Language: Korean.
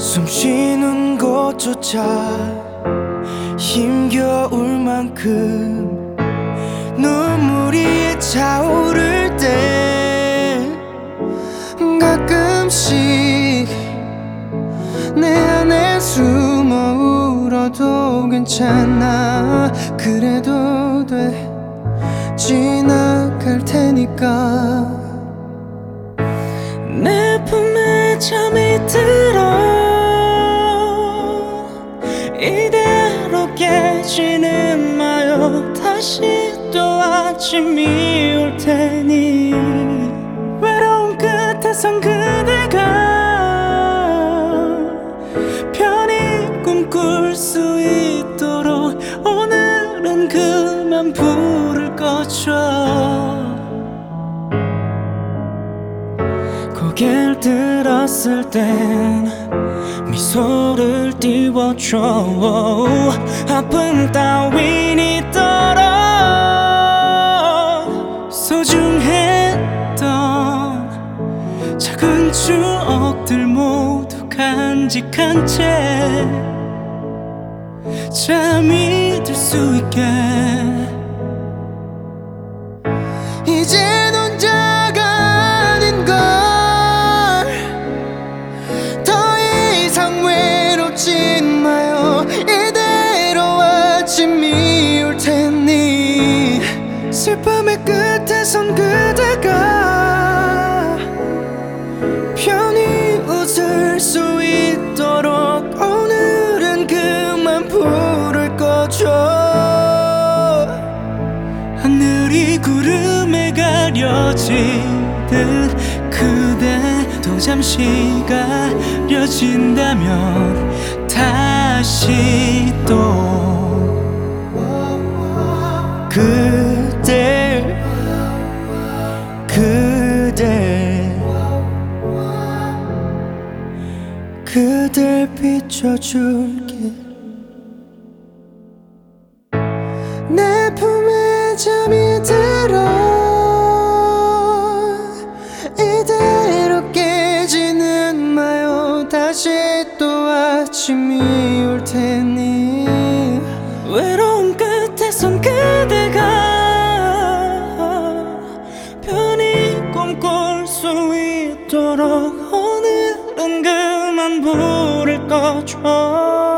숨 쉬는 곳조차 힘겨울 만큼 눈물이 차오를 때 가끔씩 내 안에 숨어 울어도 괜찮아. 그래도 돼. 지나갈 테니까. 내 품에 잠이 들 깨지는 마요. 다시 또 아침이 올 테니 외로운 끝에선 그대가 편히 꿈꿀 수 있도록 오늘은 그만 불을 꺼줘 고개를 들었을 땐 미소를 띄워줘. 아픔 따윈 있도록 소중했던 작은 추억들 모두 간직한 채 잠이 들 수 있게 슬픔의 끝에선 그대가 편히 웃을 수 있도록 오늘은 그만 불을 꺼줘 하늘이 구름에 가려지듯 그대도 잠시 가려진다면 다시 또 그 그댈 비춰줄게. 내 품에 잠이 들어. 이대로 깨지는 마요. 다시 또 아침이 올 테니. 외로운 끝에선 그대가 편히 꿈꿀 수 있도록 오늘은 그만 불을 꺼줘